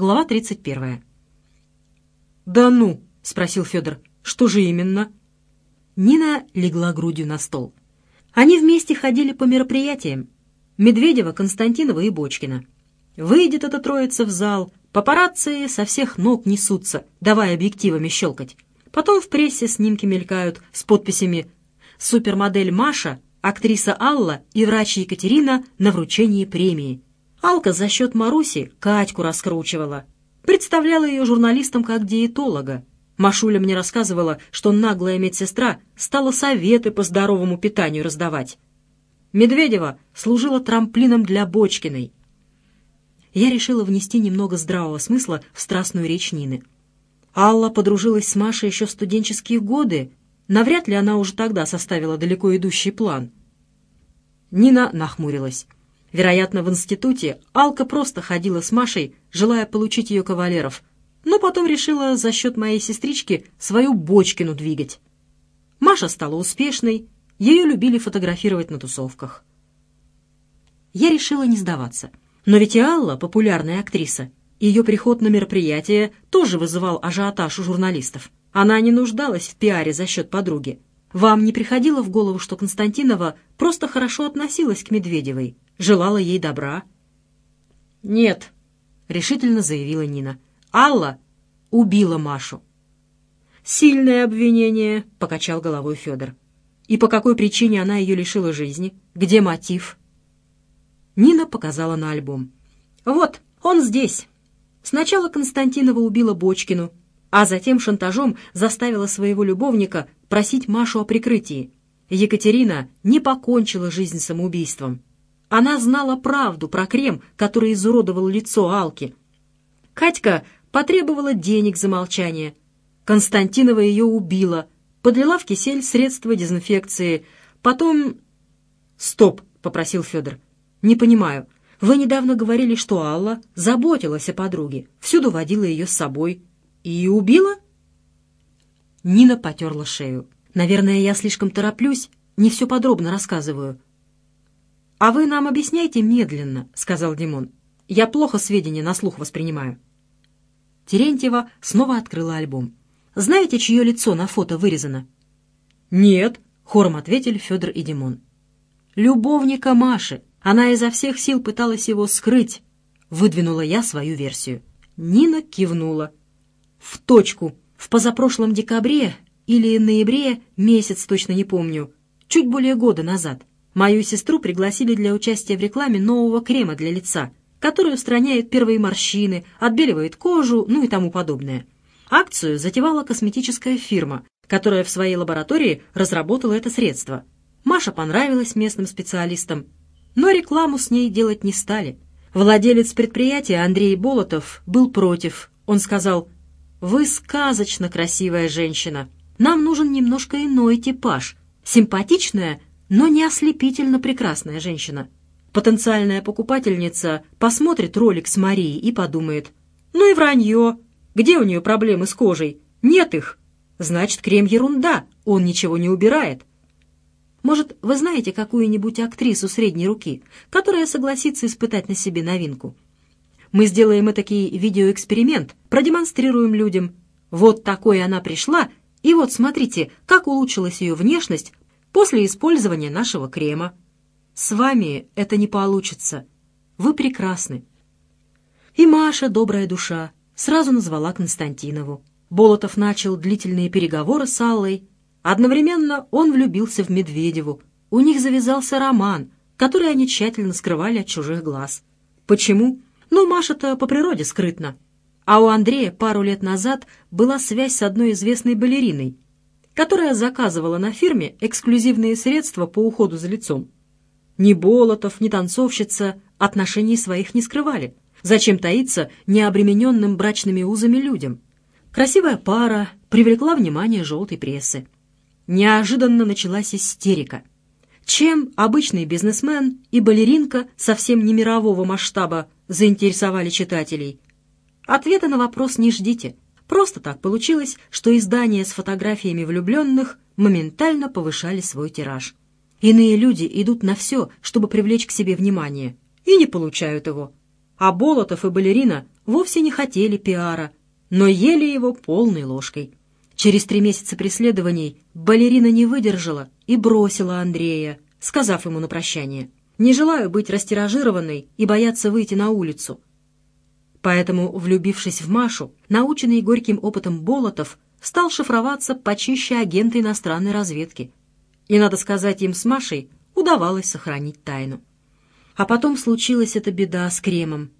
Глава 31. «Да ну!» — спросил Федор. «Что же именно?» Нина легла грудью на стол. Они вместе ходили по мероприятиям. Медведева, Константинова и Бочкина. Выйдет эта троица в зал, папарацци со всех ног несутся, давая объективами щелкать. Потом в прессе снимки мелькают с подписями «Супермодель Маша», «Актриса Алла» и врач Екатерина на вручении премии. Алка за счет Маруси Катьку раскручивала. Представляла ее журналистам как диетолога. Машуля мне рассказывала, что наглая медсестра стала советы по здоровому питанию раздавать. Медведева служила трамплином для Бочкиной. Я решила внести немного здравого смысла в страстную речь Нины. Алла подружилась с Машей еще в студенческие годы. Навряд ли она уже тогда составила далеко идущий план. Нина нахмурилась. Вероятно, в институте Алка просто ходила с Машей, желая получить ее кавалеров, но потом решила за счет моей сестрички свою Бочкину двигать. Маша стала успешной, ее любили фотографировать на тусовках. Я решила не сдаваться. Но ведь и Алла популярная актриса. Ее приход на мероприятие тоже вызывал ажиотаж у журналистов. Она не нуждалась в пиаре за счет подруги. Вам не приходило в голову, что Константинова просто хорошо относилась к Медведевой, желала ей добра? «Нет», — решительно заявила Нина. «Алла убила Машу». «Сильное обвинение», — покачал головой Федор. «И по какой причине она ее лишила жизни? Где мотив?» Нина показала на альбом. «Вот, он здесь. Сначала Константинова убила Бочкину, а затем шантажом заставила своего любовника просить Машу о прикрытии. Екатерина не покончила жизнь самоубийством. Она знала правду про крем, который изуродовал лицо Алки. Катька потребовала денег за молчание. Константинова ее убила, подлила в кисель средства дезинфекции. Потом... «Стоп!» — попросил Федор. «Не понимаю. Вы недавно говорили, что Алла заботилась о подруге, всюду водила ее с собой. И убила?» Нина потерла шею. «Наверное, я слишком тороплюсь, не все подробно рассказываю». «А вы нам объясняйте медленно», — сказал Димон. «Я плохо сведения на слух воспринимаю». Терентьева снова открыла альбом. «Знаете, чье лицо на фото вырезано?» «Нет», — хором ответили Федор и Димон. «Любовника Маши. Она изо всех сил пыталась его скрыть». Выдвинула я свою версию. Нина кивнула. «В точку. В позапрошлом декабре или ноябре, месяц точно не помню, чуть более года назад, мою сестру пригласили для участия в рекламе нового крема для лица, который устраняет первые морщины, отбеливает кожу, ну и тому подобное. Акцию затевала косметическая фирма, которая в своей лаборатории разработала это средство. Маша понравилась местным специалистам, но рекламу с ней делать не стали. Владелец предприятия Андрей Болотов был против. Он сказал, «Вы сказочно красивая женщина. Нам нужен немножко иной типаж. Симпатичная, но не ослепительно прекрасная женщина». Потенциальная покупательница посмотрит ролик с Марией и подумает, «Ну и вранье. Где у нее проблемы с кожей? Нет их. Значит, крем ерунда, он ничего не убирает». Может, вы знаете какую-нибудь актрису средней руки, которая согласится испытать на себе новинку? Мы сделаем этакий видеоэксперимент, продемонстрируем людям. Вот такой она пришла, и вот смотрите, как улучшилась ее внешность после использования нашего крема. С вами это не получится. Вы прекрасны. И Маша, добрая душа, сразу назвала Константинову. Болотов начал длительные переговоры с Аллой. Одновременно он влюбился в Медведеву. У них завязался роман, который они тщательно скрывали от чужих глаз. Почему? Ну, Маша-то по природе скрытна. А у Андрея пару лет назад была связь с одной известной балериной, которая заказывала на фирме эксклюзивные средства по уходу за лицом. Ни Болотов, ни танцовщица отношений своих не скрывали. Зачем таиться необремененным брачными узами людям? Красивая пара привлекла внимание желтой прессы. Неожиданно началась истерика. Чем обычный бизнесмен и балеринка совсем не мирового масштаба заинтересовали читателей? Ответа на вопрос не ждите. Просто так получилось, что издания с фотографиями влюбленных моментально повышали свой тираж. Иные люди идут на все, чтобы привлечь к себе внимание, и не получают его. А Болотов и балерина вовсе не хотели пиара, но ели его полной ложкой. Через три месяца преследований балерина не выдержала и бросила Андрея, сказав ему на прощание, «Не желаю быть растиражированной и бояться выйти на улицу». Поэтому, влюбившись в Машу, наученный горьким опытом Болотов стал шифроваться почище агента иностранной разведки. И, надо сказать, им с Машей удавалось сохранить тайну. А потом случилась эта беда с кремом.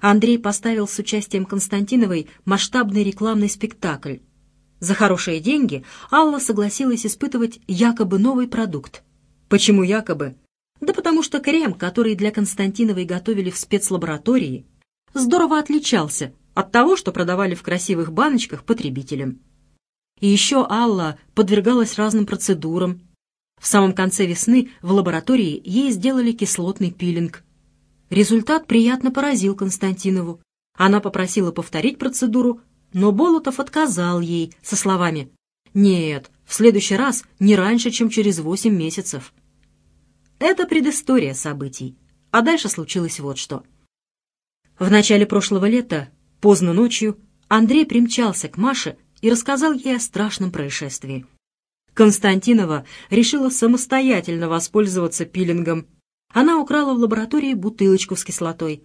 Андрей поставил с участием Константиновой масштабный рекламный спектакль, за хорошие деньги Алла согласилась испытывать якобы новый продукт. Почему якобы? Да потому что крем, который для Константиновой готовили в спецлаборатории, здорово отличался от того, что продавали в красивых баночках потребителям. И еще Алла подвергалась разным процедурам. В самом конце весны в лаборатории ей сделали кислотный пилинг. Результат приятно поразил Константинову. Она попросила повторить процедуру, но Болотов отказал ей со словами «Нет, в следующий раз не раньше, чем через восемь месяцев». Это предыстория событий. А дальше случилось вот что. В начале прошлого лета, поздно ночью, Андрей примчался к Маше и рассказал ей о страшном происшествии. Константинова решила самостоятельно воспользоваться пилингом. Она украла в лаборатории бутылочку с кислотой.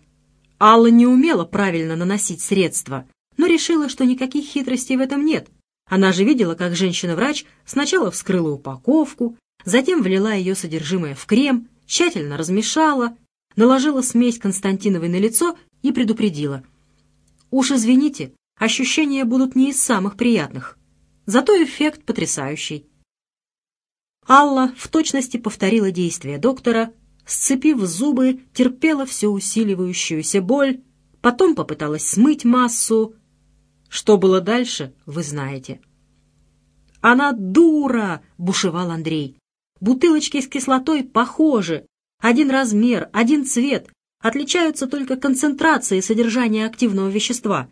Алла не умела правильно наносить средства, но решила, что никаких хитростей в этом нет. Она же видела, как женщина-врач сначала вскрыла упаковку, затем влила ее содержимое в крем, тщательно размешала, наложила смесь Константиновой на лицо и предупредила. «Уж извините, ощущения будут не из самых приятных, зато эффект потрясающий». Алла в точности повторила действия доктора, сцепив зубы, терпела все усиливающуюся боль, потом попыталась смыть массу, что было дальше, вы знаете. «Она дура!» — бушевал Андрей. «Бутылочки с кислотой похожи. Один размер, один цвет. Отличаются только концентрацией содержания активного вещества.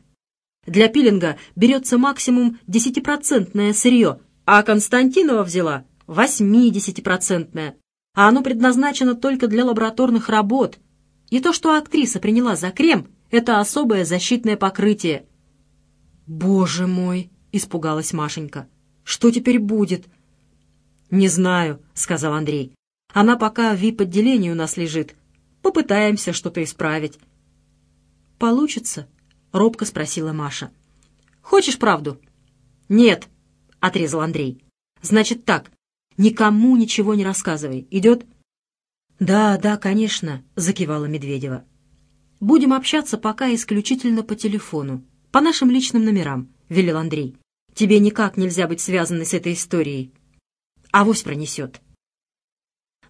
Для пилинга берется максимум 10% сырье, а Константинова взяла 80%, а оно предназначено только для лабораторных работ. И то, что актриса приняла за крем, это особое защитное покрытие. «Боже мой!» — испугалась Машенька. «Что теперь будет?» «Не знаю», — сказал Андрей. «Она пока в вип-отделении у нас лежит. Попытаемся что-то исправить». «Получится?» — робко спросила Маша. «Хочешь правду?» «Нет», — отрезал Андрей. «Значит так, никому ничего не рассказывай. Идет?» «Да, да, конечно», — закивала Медведева. «Будем общаться пока исключительно по телефону. «По нашим личным номерам», — велел Андрей. «Тебе никак нельзя быть связанной с этой историей. Авось пронесет».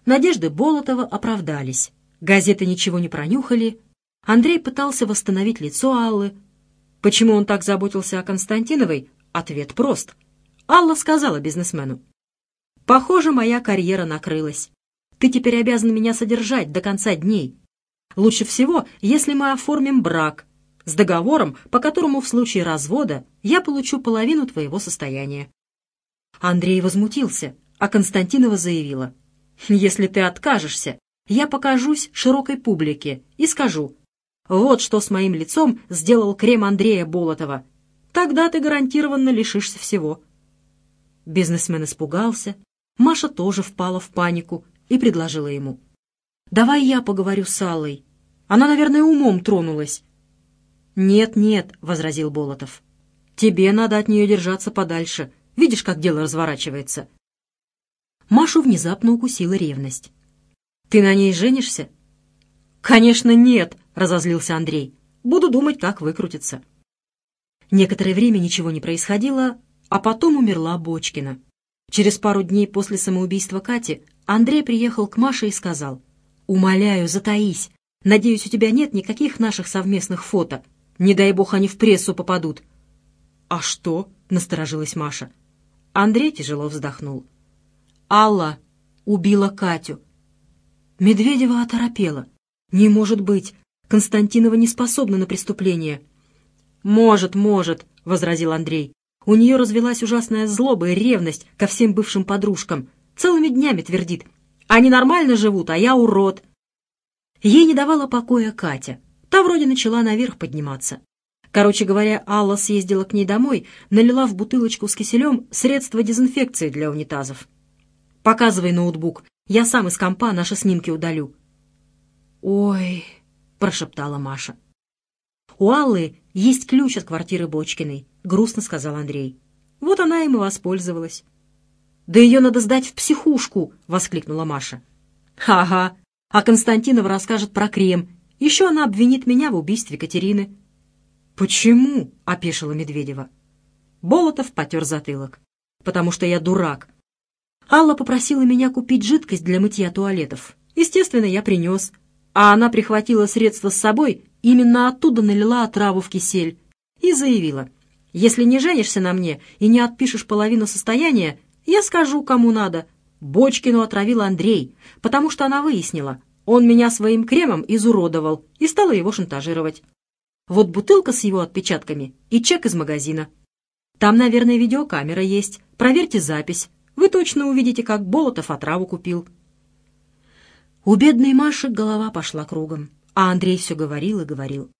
Надежды Болотова оправдались. Газеты ничего не пронюхали. Андрей пытался восстановить лицо Аллы. Почему он так заботился о Константиновой? Ответ прост. Алла сказала бизнесмену. «Похоже, моя карьера накрылась. Ты теперь обязан меня содержать до конца дней. Лучше всего, если мы оформим брак, с договором, по которому в случае развода я получу половину твоего состояния». Андрей возмутился, а Константинова заявила, «Если ты откажешься, я покажусь широкой публике и скажу, вот что с моим лицом сделал крем Андрея Болотова. Тогда ты гарантированно лишишься всего». Бизнесмен испугался, Маша тоже впала в панику и предложила ему. «Давай я поговорю с Аллой. Она, наверное, умом тронулась. «Нет-нет», — возразил Болотов. «Тебе надо от нее держаться подальше. Видишь, как дело разворачивается». Машу внезапно укусила ревность. «Ты на ней женишься?» «Конечно, нет», — разозлился Андрей. «Буду думать, как выкрутиться». Некоторое время ничего не происходило, а потом умерла Бочкина. Через пару дней после самоубийства Кати Андрей приехал к Маше и сказал, «Умоляю, затаись. Надеюсь, у тебя нет никаких наших совместных фото. Не дай бог они в прессу попадут. «А что?» — насторожилась Маша. Андрей тяжело вздохнул. «Алла убила Катю». Медведева оторопела. «Не может быть! Константинова не способна на преступление». «Может, может», — возразил Андрей. «У нее развелась ужасная злоба и ревность ко всем бывшим подружкам. Целыми днями твердит. Они нормально живут, а я урод». Ей не давала покоя Катя. Та вроде начала наверх подниматься. Короче говоря, Алла съездила к ней домой, налила в бутылочку с киселем средство дезинфекции для унитазов. «Показывай ноутбук, я сам из компа наши снимки удалю». «Ой», — прошептала Маша. «У Аллы есть ключ от квартиры Бочкиной», — грустно сказал Андрей. «Вот она им и воспользовалась». «Да ее надо сдать в психушку!» — воскликнула Маша. «Ага, а Константинова расскажет про крем. Еще она обвинит меня в убийстве Катерины». «Почему?» — опешила Медведева. Болотов потер затылок. «Потому что я дурак. Алла попросила меня купить жидкость для мытья туалетов. Естественно, я принес. А она прихватила средства с собой, именно оттуда налила отраву в кисель. И заявила, если не женишься на мне и не отпишешь половину состояния, я скажу, кому надо. Бочкину отравил Андрей, потому что она выяснила, он меня своим кремом изуродовал и стала его шантажировать. Вот бутылка с его отпечатками и чек из магазина. Там, наверное, видеокамера есть. Проверьте запись. Вы точно увидите, как Болотов отраву купил. У бедной Маши голова пошла кругом, а Андрей все говорил и говорил.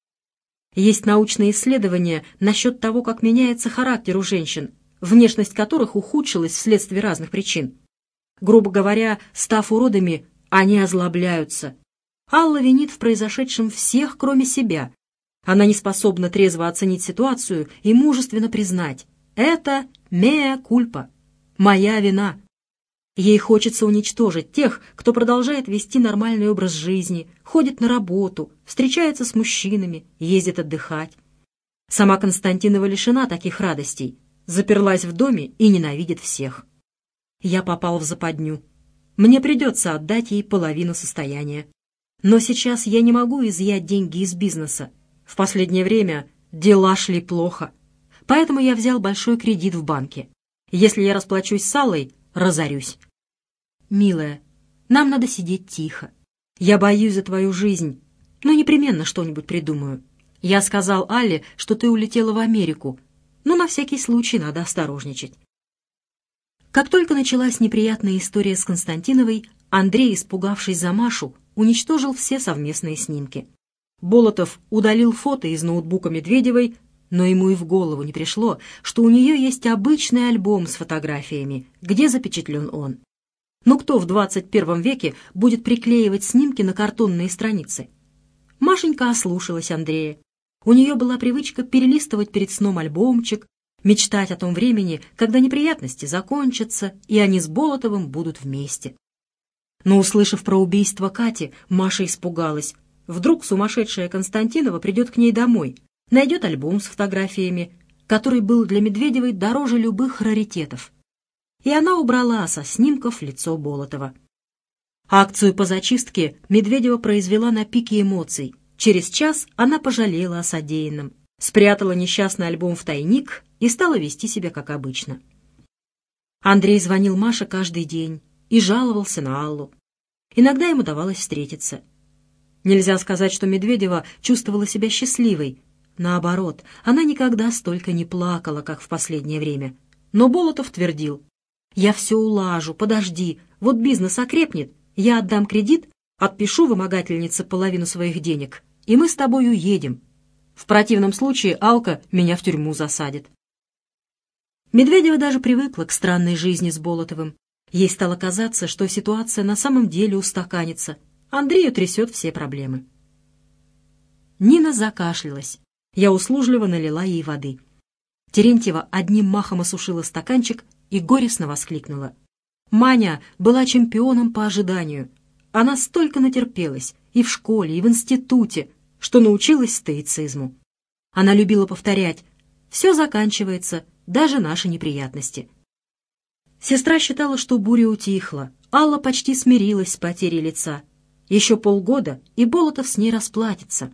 Есть научные исследования насчет того, как меняется характер у женщин, внешность которых ухудшилась вследствие разных причин. Грубо говоря, став уродами, они озлобляются. Алла винит в произошедшем всех, кроме себя. Она не способна трезво оценить ситуацию и мужественно признать «это мея кульпа», «моя вина». Ей хочется уничтожить тех, кто продолжает вести нормальный образ жизни, ходит на работу, встречается с мужчинами, ездит отдыхать. Сама Константинова лишена таких радостей, заперлась в доме и ненавидит всех. Я попал в западню. Мне придется отдать ей половину состояния. Но сейчас я не могу изъять деньги из бизнеса. В последнее время дела шли плохо. Поэтому я взял большой кредит в банке. Если я расплачусь с Аллой, разорюсь. Милая, нам надо сидеть тихо. Я боюсь за твою жизнь, но непременно что-нибудь придумаю. Я сказал Алле, что ты улетела в Америку, но на всякий случай надо осторожничать. Как только началась неприятная история с Константиновой, Андрей, испугавшись за Машу, уничтожил все совместные снимки. Болотов удалил фото из ноутбука Медведевой, но ему и в голову не пришло, что у нее есть обычный альбом с фотографиями, где запечатлен он. Но кто в 21 веке будет приклеивать снимки на картонные страницы? Машенька ослушалась Андрея. У нее была привычка перелистывать перед сном альбомчик, мечтать о том времени, когда неприятности закончатся, и они с Болотовым будут вместе. Но, услышав про убийство Кати, Маша испугалась. Вдруг сумасшедшая Константинова придет к ней домой, найдет альбом с фотографиями, который был для Медведевой дороже любых раритетов. И она убрала со снимков лицо Болотова. Акцию по зачистке Медведева произвела на пике эмоций. Через час она пожалела о содеянном, спрятала несчастный альбом в тайник и стала вести себя как обычно. Андрей звонил Маше каждый день и жаловался на Аллу. Иногда ему давалось встретиться. Нельзя сказать, что Медведева чувствовала себя счастливой. Наоборот, она никогда столько не плакала, как в последнее время. Но Болотов твердил, «Я все улажу, подожди, вот бизнес окрепнет, я отдам кредит, отпишу вымогательнице половину своих денег, и мы с тобой уедем. В противном случае Алка меня в тюрьму засадит». Медведева даже привыкла к странной жизни с Болотовым. Ей стало казаться, что ситуация на самом деле устаканится. Андрею трясет все проблемы. Нина закашлялась. Я услужливо налила ей воды. Терентьева одним махом осушила стаканчик и горестно воскликнула. Маня была чемпионом по ожиданию. Она столько натерпелась и в школе, и в институте, что научилась стоицизму. Она любила повторять «все заканчивается, даже наши неприятности». Сестра считала, что буря утихла. Алла почти смирилась с потерей лица. Еще полгода, и Болотов с ней расплатится.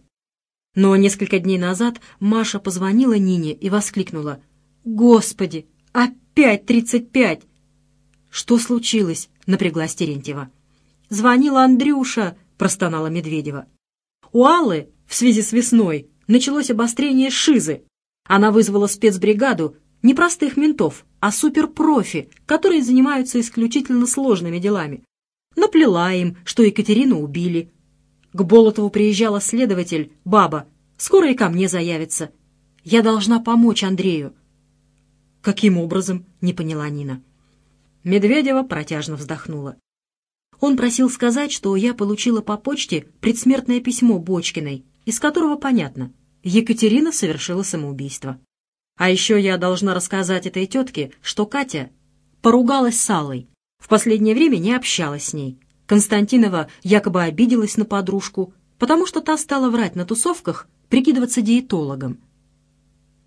Но несколько дней назад Маша позвонила Нине и воскликнула. «Господи, опять тридцать пять!» «Что случилось?» — напряглась Терентьева. «Звонила Андрюша», — простонала Медведева. «У Аллы в связи с весной началось обострение шизы. Она вызвала спецбригаду не простых ментов, а суперпрофи, которые занимаются исключительно сложными делами. Наплела им, что Екатерину убили. К Болотову приезжала следователь, баба. Скоро и ко мне заявится. Я должна помочь Андрею». «Каким образом?» — не поняла Нина. Медведева протяжно вздохнула. Он просил сказать, что я получила по почте предсмертное письмо Бочкиной, из которого понятно, Екатерина совершила самоубийство. А еще я должна рассказать этой тетке, что Катя поругалась с Аллой. В последнее время не общалась с ней. Константинова якобы обиделась на подружку, потому что та стала врать на тусовках, прикидываться диетологом.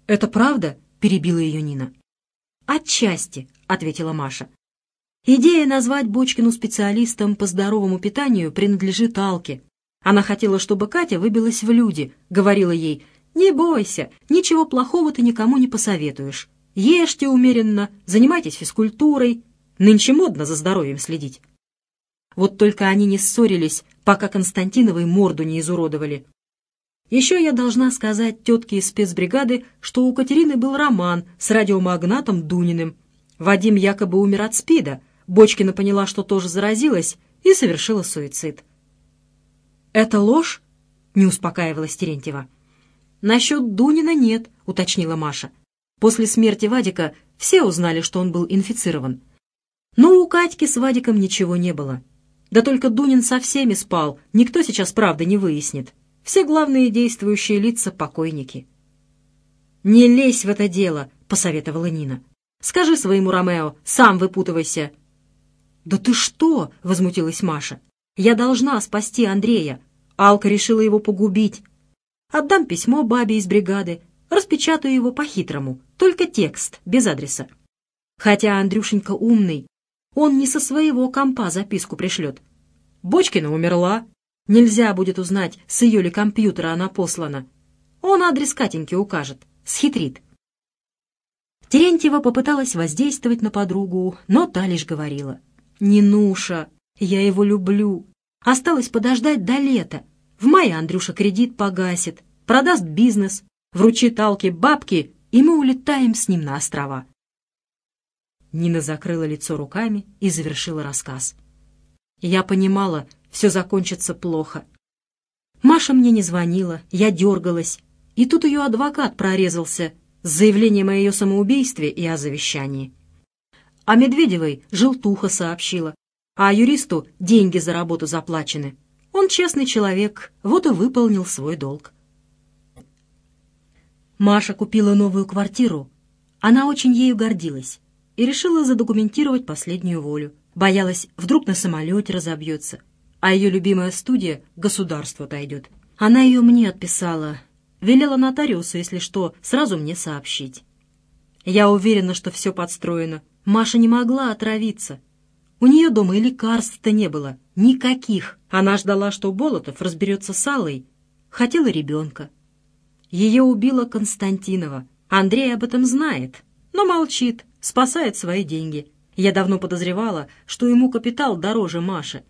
«Это правда?» — перебила ее Нина. «Отчасти», — ответила Маша. Идея назвать Бочкину специалистом по здоровому питанию принадлежит Алке. Она хотела, чтобы Катя выбилась в люди, говорила ей, «Не бойся, ничего плохого ты никому не посоветуешь. Ешьте умеренно, занимайтесь физкультурой. Нынче модно за здоровьем следить». Вот только они не ссорились, пока Константиновой морду не изуродовали. Еще я должна сказать тетке из спецбригады, что у Катерины был роман с радиомагнатом Дуниным. Вадим якобы умер от СПИДа. Бочкина поняла, что тоже заразилась, и совершила суицид. «Это ложь?» — не успокаивалась Терентьева. «Насчет Дунина нет», — уточнила Маша. После смерти Вадика все узнали, что он был инфицирован. Но у Катьки с Вадиком ничего не было. Да только Дунин со всеми спал, никто сейчас правда не выяснит. Все главные действующие лица — покойники. «Не лезь в это дело», — посоветовала Нина. «Скажи своему Ромео, сам выпутывайся». «Да ты что?» — возмутилась Маша. «Я должна спасти Андрея. Алка решила его погубить. Отдам письмо бабе из бригады, распечатаю его по-хитрому, только текст, без адреса. Хотя Андрюшенька умный, он не со своего компа записку пришлет. Бочкина умерла, Нельзя будет узнать, с ее ли компьютера она послана. Он адрес Катеньки укажет. Схитрит. Терентьева попыталась воздействовать на подругу, но та лишь говорила. «Нинуша, я его люблю. Осталось подождать до лета. В мае Андрюша кредит погасит, продаст бизнес, вручит Алке бабки, и мы улетаем с ним на острова». Нина закрыла лицо руками и завершила рассказ. Я понимала, все закончится плохо. Маша мне не звонила, я дергалась, и тут ее адвокат прорезался с заявлением о ее самоубийстве и о завещании. А Медведевой желтуха сообщила, а юристу деньги за работу заплачены. Он честный человек, вот и выполнил свой долг. Маша купила новую квартиру. Она очень ею гордилась и решила задокументировать последнюю волю. Боялась, вдруг на самолете разобьется, а ее любимая студия государству отойдет. Она ее мне отписала, велела нотариусу, если что, сразу мне сообщить. Я уверена, что все подстроено. Маша не могла отравиться. У нее дома и лекарств-то не было. Никаких. Она ждала, что Болотов разберется с Аллой. Хотела ребенка. Ее убила Константинова. Андрей об этом знает, но молчит, спасает свои деньги. Я давно подозревала, что ему капитал дороже Маши.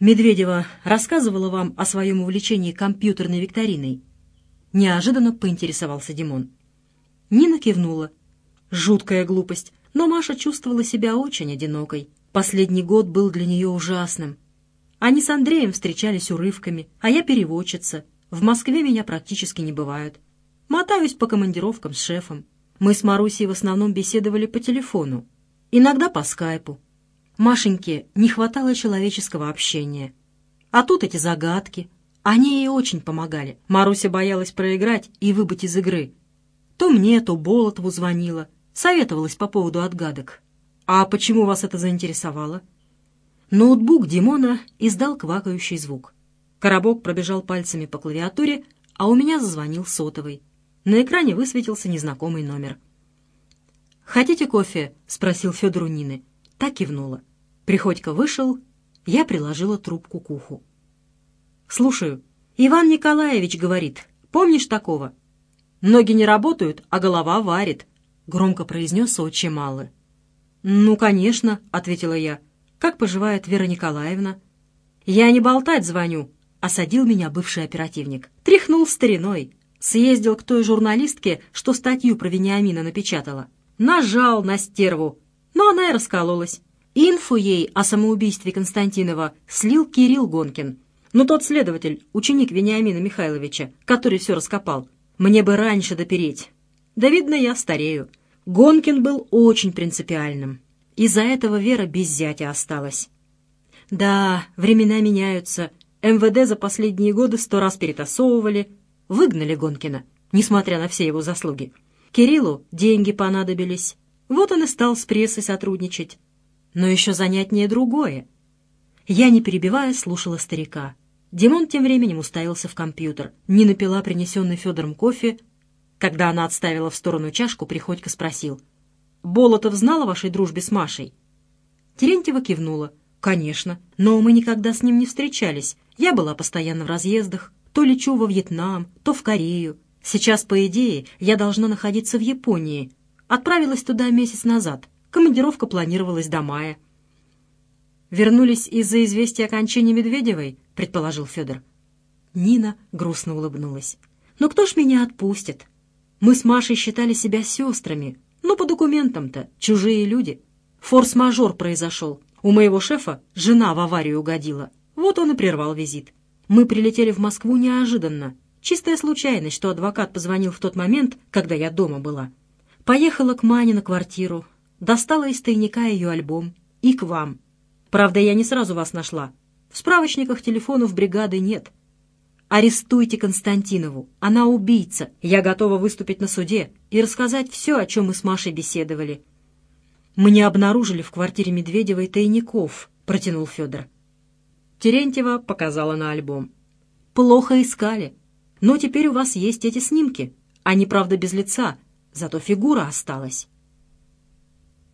Медведева рассказывала вам о своем увлечении компьютерной викториной?» Неожиданно поинтересовался Димон. Нина кивнула. Жуткая глупость, но Маша чувствовала себя очень одинокой. Последний год был для нее ужасным. Они с Андреем встречались урывками, а я переводчица. В Москве меня практически не бывают. Мотаюсь по командировкам с шефом. Мы с Марусей в основном беседовали по телефону, иногда по скайпу. Машеньке не хватало человеческого общения. А тут эти загадки. Они ей очень помогали. Маруся боялась проиграть и выбыть из игры. То мне, то Болотову звонила. Советовалась по поводу отгадок. «А почему вас это заинтересовало?» Ноутбук Димона издал квакающий звук. Коробок пробежал пальцами по клавиатуре, а у меня зазвонил сотовый. На экране высветился незнакомый номер. «Хотите кофе?» — спросил Федор у Нины. Так кивнула. Приходько вышел, я приложила трубку к уху. «Слушаю. Иван Николаевич говорит, помнишь такого? Ноги не работают, а голова варит», — громко произнес отчим Аллы. «Ну, конечно», — ответила я. «Как поживает Вера Николаевна?» «Я не болтать звоню», — осадил меня бывший оперативник. Тряхнул стариной. Съездил к той журналистке, что статью про Вениамина напечатала. Нажал на стерву, но она и раскололась. Инфу ей о самоубийстве Константинова слил Кирилл Гонкин. Но тот следователь, ученик Вениамина Михайловича, который все раскопал, Мне бы раньше допереть. Да, видно, я старею. Гонкин был очень принципиальным. Из-за этого Вера без зятя осталась. Да, времена меняются. МВД за последние годы сто раз перетасовывали. Выгнали Гонкина, несмотря на все его заслуги. Кириллу деньги понадобились. Вот он и стал с прессой сотрудничать. Но еще занятнее другое. Я, не перебивая, слушала старика. Димон тем временем уставился в компьютер. Нина пила принесенный Федором кофе, когда она отставила в сторону чашку, Приходько спросил. «Болотов знал о вашей дружбе с Машей?» Терентьева кивнула. «Конечно, но мы никогда с ним не встречались. Я была постоянно в разъездах. То лечу во Вьетнам, то в Корею. Сейчас, по идее, я должна находиться в Японии. Отправилась туда месяц назад. Командировка планировалась до мая». «Вернулись из-за известия о кончине Медведевой?» — предположил Федор. Нина грустно улыбнулась. «Но кто ж меня отпустит? Мы с Машей считали себя сестрами, но по документам-то чужие люди. Форс-мажор произошел. У моего шефа жена в аварию угодила. Вот он и прервал визит. Мы прилетели в Москву неожиданно. Чистая случайность, что адвокат позвонил в тот момент, когда я дома была. Поехала к Мане на квартиру, достала из тайника ее альбом и к вам. Правда, я не сразу вас нашла. В справочниках телефонов бригады нет. Арестуйте Константинову. Она убийца. Я готова выступить на суде и рассказать все, о чем мы с Машей беседовали. Мы не обнаружили в квартире Медведевой тайников, протянул Федор. Терентьева показала на альбом. Плохо искали. Но теперь у вас есть эти снимки. Они, правда, без лица, зато фигура осталась.